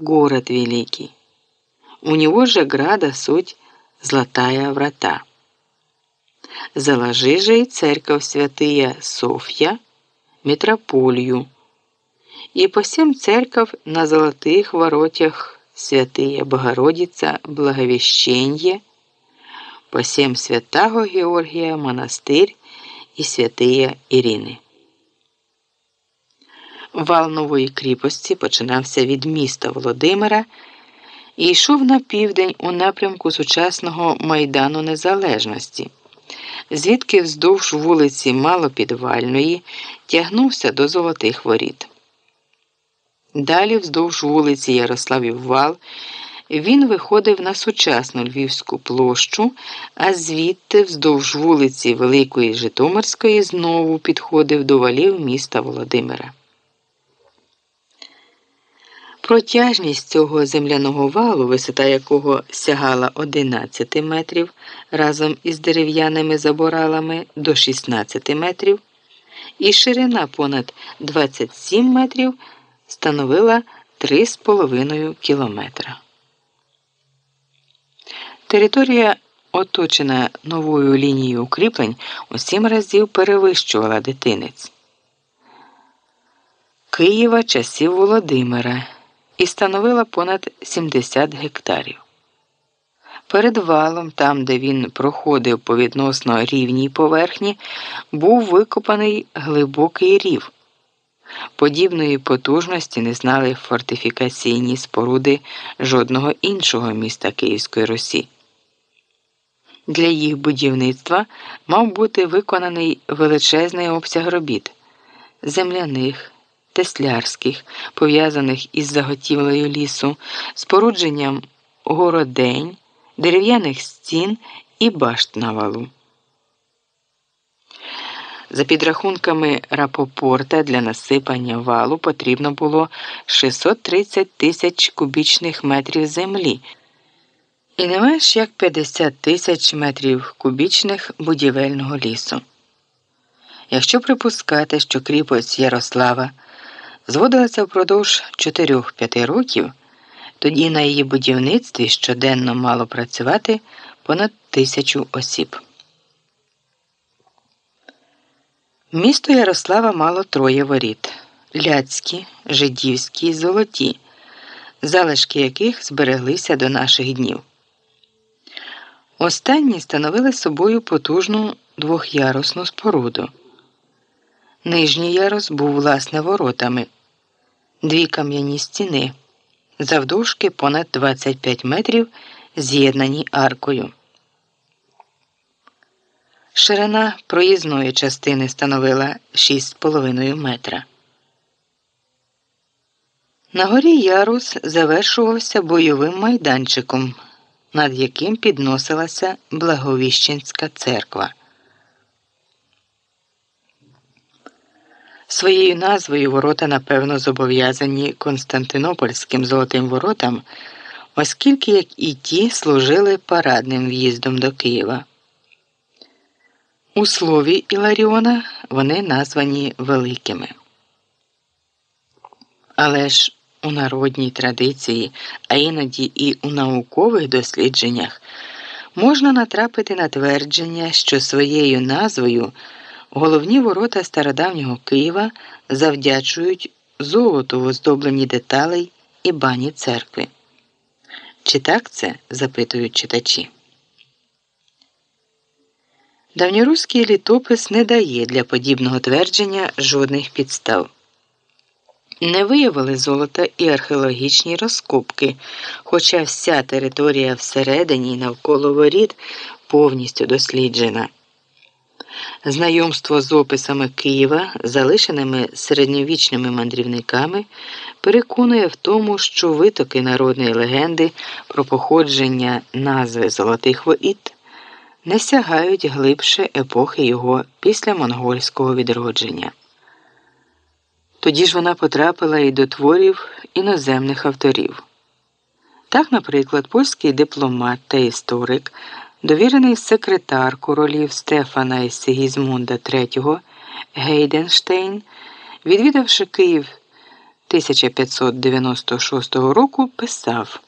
город великий. У него же града суть золотая врата. Заложи же и церковь святая Софья, митрополию, и по всем церковь на золотых воротях святая Богородица Благовещенье, по всем святого Георгия монастырь і святия Ірини. Вал нової кріпості починався від міста Володимира і йшов на південь у напрямку сучасного Майдану Незалежності, звідки вздовж вулиці Малопідвальної тягнувся до Золотих Воріт. Далі вздовж вулиці Ярославів Вал він виходив на сучасну Львівську площу, а звідти, вздовж вулиці Великої Житомирської, знову підходив до валів міста Володимира. Протяжність цього земляного валу, висота якого сягала 11 метрів разом із дерев'яними заборалами до 16 метрів, і ширина понад 27 метрів становила 3,5 кілометра. Територія, оточена новою лінією укріплень, у сім разів перевищувала дитинець Києва часів Володимира і становила понад 70 гектарів. Перед валом, там, де він проходив по відносно рівній поверхні, був викопаний глибокий рів. Подібної потужності не знали фортифікаційні споруди жодного іншого міста Київської Русі. Для їх будівництва мав бути виконаний величезний обсяг робіт земляних, теслярських, пов'язаних із заготівлею лісу, спорудженням городень, дерев'яних стін і башт на валу. За підрахунками рапопорта для насипання валу потрібно було 630 тисяч кубічних метрів землі і не менш як 50 тисяч метрів кубічних будівельного лісу. Якщо припускати, що кріпость Ярослава зводилася впродовж 4-5 років, тоді на її будівництві щоденно мало працювати понад тисячу осіб. Місто Ярослава мало троє воріт ляцькі, жидівські і золоті, залишки яких збереглися до наших днів. Останні становили собою потужну двохярусну споруду. Нижній ярус був власне воротами, дві кам'яні стіни, завдовжки понад 25 метрів, з'єднані аркою. Ширина проїзної частини становила 6,5 метра. На горі ярус завершувався бойовим майданчиком над яким підносилася Благовіщенська церква. Своєю назвою ворота, напевно, зобов'язані Константинопольським золотим воротам, оскільки, як і ті, служили парадним в'їздом до Києва. У слові Іларіона вони названі великими. Але ж у народній традиції, а іноді і у наукових дослідженнях можна натрапити на твердження, що своєю назвою головні ворота стародавнього Києва завдячують золоту в оздобленні деталей і бані церкви. Чи так це запитують читачі? Давньоруський літопис не дає для подібного твердження жодних підстав. Не виявили золота і археологічні розкопки, хоча вся територія всередині і навколо воріт повністю досліджена. Знайомство з описами Києва, залишеними середньовічними мандрівниками, переконує в тому, що витоки народної легенди про походження назви Золотих Воїт не сягають глибше епохи його після монгольського відродження. Тоді ж вона потрапила і до творів іноземних авторів. Так, наприклад, польський дипломат та історик, довірений секретар королів Стефана і Сигізмунда III Гейденштейн, відвідавши Київ 1596 року писав